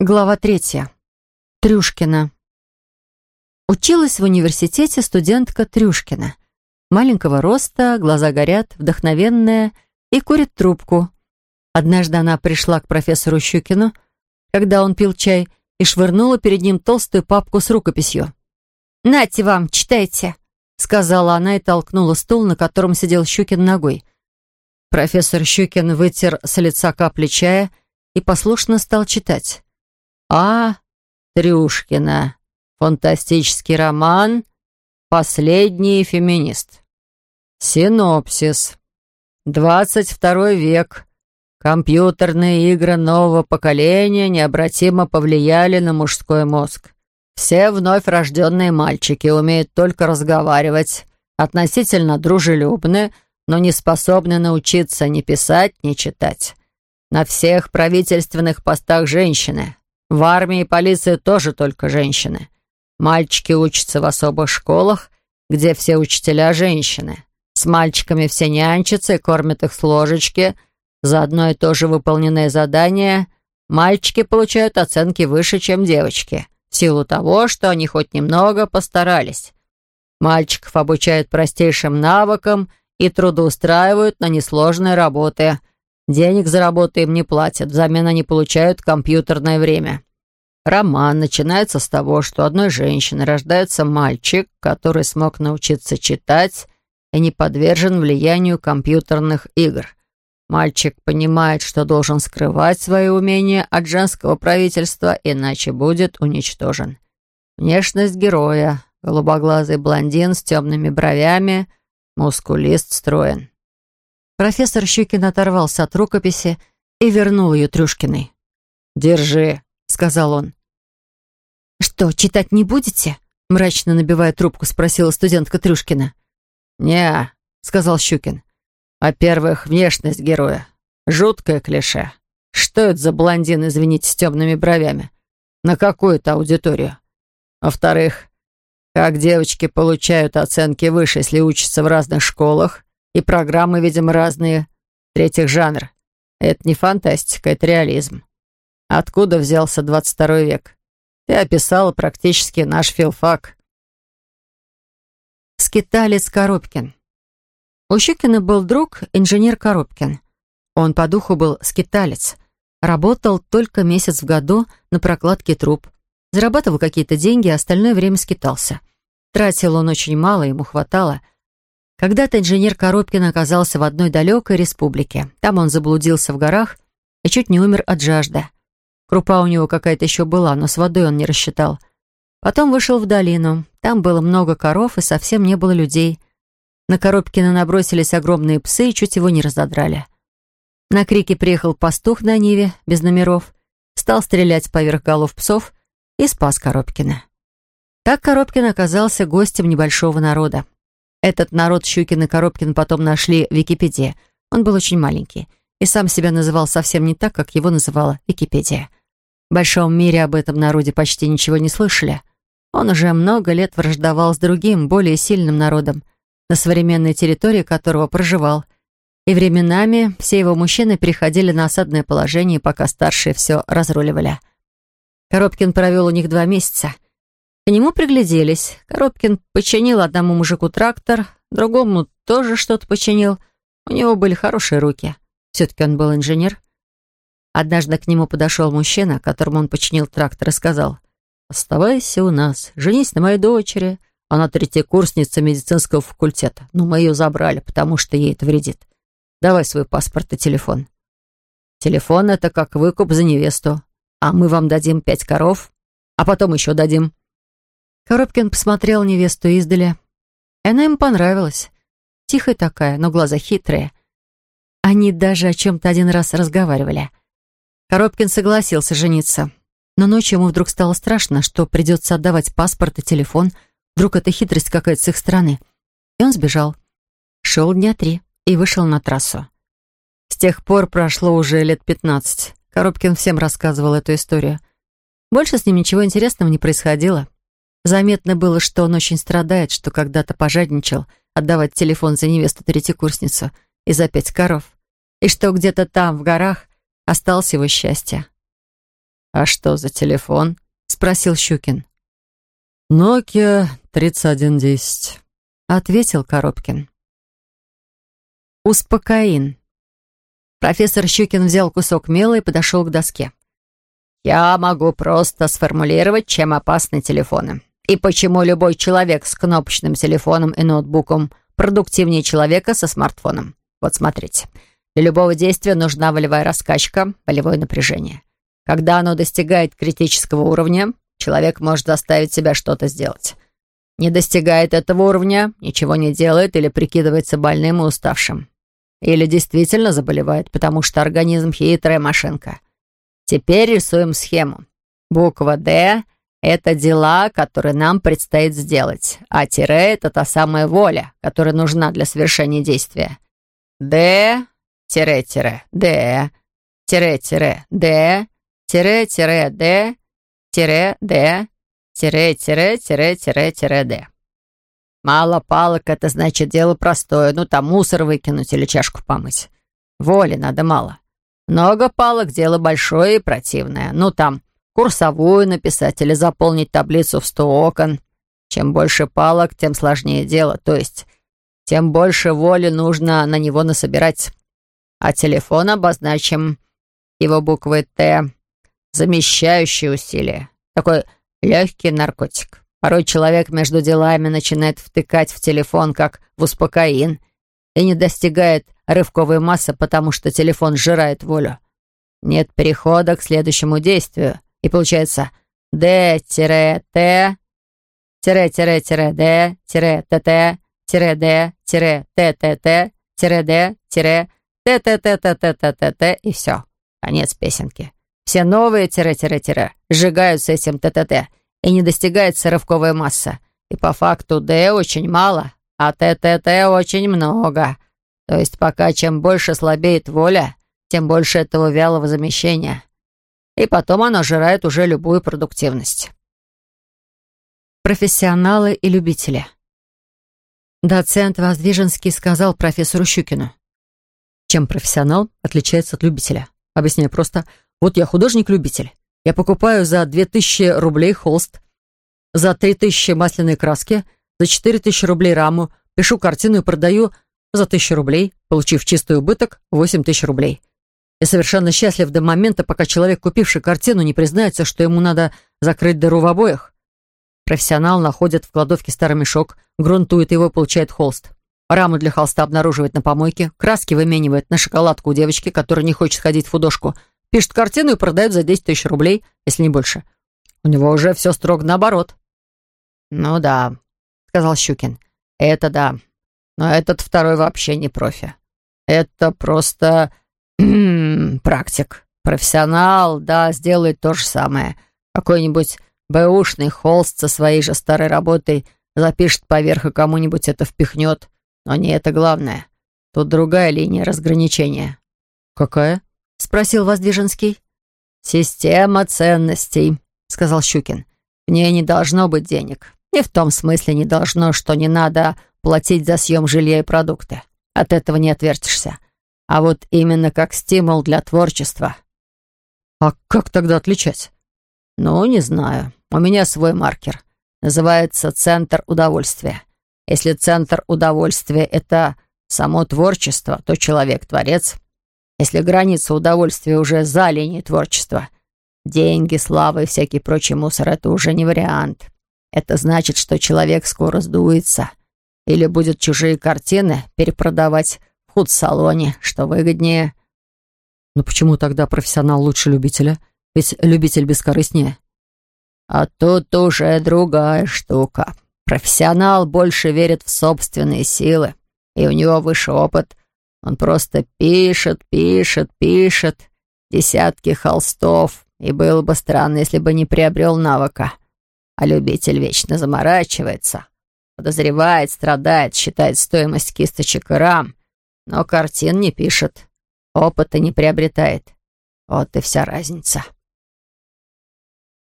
Глава третья. Трюшкина. Училась в университете студентка Трюшкина. Маленького роста, глаза горят, вдохновенная и курит трубку. Однажды она пришла к профессору Щукину, когда он пил чай, и швырнула перед ним толстую папку с рукописью. «Нате вам, читайте», — сказала она и толкнула стул, на котором сидел Щукин ногой. Профессор Щукин вытер с лица капли чая и послушно стал читать. А. Трюшкина. Фантастический роман «Последний феминист». Синопсис. 22 век. Компьютерные игры нового поколения необратимо повлияли на мужской мозг. Все вновь рожденные мальчики умеют только разговаривать, относительно дружелюбны, но не способны научиться ни писать, ни читать. На всех правительственных постах женщины, в армии и полиции тоже только женщины. Мальчики учатся в особых школах, где все учителя женщины. С мальчиками все нянчатся и кормят их с ложечки. За одно и то же выполненное задание мальчики получают оценки выше, чем девочки, в силу того, что они хоть немного постарались. Мальчиков обучают простейшим навыкам и трудоустраивают на несложные работы – Денег за работу им не платят, взамен они получают компьютерное время. Роман начинается с того, что одной женщины рождается мальчик, который смог научиться читать и не подвержен влиянию компьютерных игр. Мальчик понимает, что должен скрывать свои умения от женского правительства, иначе будет уничтожен. Внешность героя — голубоглазый блондин с темными бровями, мускулист строен. Профессор Щукин оторвался от рукописи и вернул ее Трюшкиной. «Держи», — сказал он. «Что, читать не будете?» — мрачно набивая трубку, спросила студентка Трюшкина. «Не», — сказал Щукин. «Во-первых, внешность героя. Жуткое клише. Что это за блондин, извините, с темными бровями? На какую-то аудиторию? Во-вторых, как девочки получают оценки выше, если учатся в разных школах, и программы, видимо, разные. Третьих жанр. Это не фантастика, это реализм. Откуда взялся 22 век? Ты описала практически наш филфак. Скиталец Коробкин. У Щукина был друг, инженер Коробкин. Он по духу был скиталец. Работал только месяц в году на прокладке труб. Зарабатывал какие-то деньги, а остальное время скитался. Тратил он очень мало, ему хватало — когда-то инженер Коробкин оказался в одной далекой республике. Там он заблудился в горах и чуть не умер от жажды. Крупа у него какая-то еще была, но с водой он не рассчитал. Потом вышел в долину. Там было много коров и совсем не было людей. На Коробкина набросились огромные псы и чуть его не разодрали. На крики приехал пастух на Ниве, без номеров, стал стрелять поверх голов псов и спас Коробкина. Так Коробкин оказался гостем небольшого народа. Этот народ Щукин и Коробкин потом нашли в Википедии. Он был очень маленький и сам себя называл совсем не так, как его называла Википедия. В большом мире об этом народе почти ничего не слышали. Он уже много лет враждовал с другим, более сильным народом, на современной территории которого проживал. И временами все его мужчины переходили на осадное положение, пока старшие все разруливали. Коробкин провел у них два месяца — к нему пригляделись. Коробкин починил одному мужику трактор, другому тоже что-то починил. У него были хорошие руки. Все-таки он был инженер. Однажды к нему подошел мужчина, которому он починил трактор, и сказал, «Оставайся у нас, женись на моей дочери. Она третья курсница медицинского факультета, но мы ее забрали, потому что ей это вредит. Давай свой паспорт и телефон». «Телефон — это как выкуп за невесту, а мы вам дадим пять коров, а потом еще дадим». Коробкин посмотрел невесту издали. Она ему понравилась. Тихая такая, но глаза хитрые. Они даже о чем-то один раз разговаривали. Коробкин согласился жениться. Но ночью ему вдруг стало страшно, что придется отдавать паспорт и телефон. Вдруг это хитрость какая-то с их стороны. И он сбежал. Шел дня три и вышел на трассу. С тех пор прошло уже лет пятнадцать. Коробкин всем рассказывал эту историю. Больше с ним ничего интересного не происходило. Заметно было, что он очень страдает, что когда-то пожадничал отдавать телефон за невесту третьекурсницу и за пять коров, и что где-то там, в горах, осталось его счастье. «А что за телефон?» — спросил Щукин. «Nokia 3110», — ответил Коробкин. Успокоин. Профессор Щукин взял кусок мела и подошел к доске. «Я могу просто сформулировать, чем опасны телефоны. И почему любой человек с кнопочным телефоном и ноутбуком продуктивнее человека со смартфоном. Вот смотрите. Для любого действия нужна волевая раскачка, волевое напряжение. Когда оно достигает критического уровня, человек может заставить себя что-то сделать. Не достигает этого уровня, ничего не делает или прикидывается больным и уставшим. Или действительно заболевает, потому что организм хитрая машинка. Теперь рисуем схему. Буква «Д» — это дела, которые нам предстоит сделать, а тире — это та самая воля, которая нужна для совершения действия. «Д», тире-тире, «Д», тире-тире, «Д», тире-тире, «Д», тире, «Д», тире-тире-тире-тире-тире-Д. Мало палок — это значит дело простое. Ну, там мусор выкинуть или чашку помыть. Воли надо мало. Много палок — дело большое и противное. Ну, там курсовую написать или заполнить таблицу в сто окон. Чем больше палок, тем сложнее дело. То есть, тем больше воли нужно на него насобирать. А телефон обозначим его буквой «Т». Замещающее усилие. Такой легкий наркотик. Порой человек между делами начинает втыкать в телефон, как в успокоин, и не достигает рывковой массы, потому что телефон сжирает волю. Нет перехода к следующему действию, и получается D-T, тире-тире-д, тире-т-т, тире-д, тире-т-т-т, тире-д, тире т-т-т-т-т-т-т, и все. Конец песенки. Все новые тире-тире-тире сжигаются этим т-т-т, и не достигается рывковая масса. И по факту D очень мало, а ТТТ очень много. То есть пока чем больше слабеет воля, тем больше этого вялого замещения. И потом оно жирает уже любую продуктивность. Профессионалы и любители. Доцент Воздвиженский сказал профессору Щукину. Чем профессионал отличается от любителя? Объясняю просто. Вот я художник-любитель. Я покупаю за 2000 рублей холст, за 3000 масляные краски, за 4000 рублей раму, пишу картину и продаю за 1000 рублей, получив чистый убыток 8000 рублей. Я совершенно счастлив до момента, пока человек, купивший картину, не признается, что ему надо закрыть дыру в обоях. Профессионал находит в кладовке старый мешок, грунтует его и получает холст. Раму для холста обнаруживает на помойке, краски выменивает на шоколадку у девочки, которая не хочет ходить в художку – Пишет картину и продает за 10 тысяч рублей, если не больше. У него уже все строго наоборот. «Ну да», — сказал Щукин. «Это да. Но этот второй вообще не профи. Это просто практик. Профессионал, да, сделает то же самое. Какой-нибудь бэушный холст со своей же старой работой запишет поверх и кому-нибудь это впихнет. Но не это главное. Тут другая линия разграничения». «Какая?» — спросил Воздвиженский. «Система ценностей», — сказал Щукин. «В ней не должно быть денег. И в том смысле не должно, что не надо платить за съем жилья и продукты. От этого не отвертишься. А вот именно как стимул для творчества». «А как тогда отличать?» «Ну, не знаю. У меня свой маркер. Называется «Центр удовольствия». Если центр удовольствия — это само творчество, то человек — творец — если граница удовольствия уже за линией творчества. Деньги, слава и всякий прочий мусор — это уже не вариант. Это значит, что человек скоро сдуется. Или будет чужие картины перепродавать в худсалоне, что выгоднее. Но почему тогда профессионал лучше любителя? Ведь любитель бескорыстнее. А тут уже другая штука. Профессионал больше верит в собственные силы, и у него выше опыт, он просто пишет, пишет, пишет. Десятки холстов. И было бы странно, если бы не приобрел навыка. А любитель вечно заморачивается. Подозревает, страдает, считает стоимость кисточек и рам. Но картин не пишет. Опыта не приобретает. Вот и вся разница.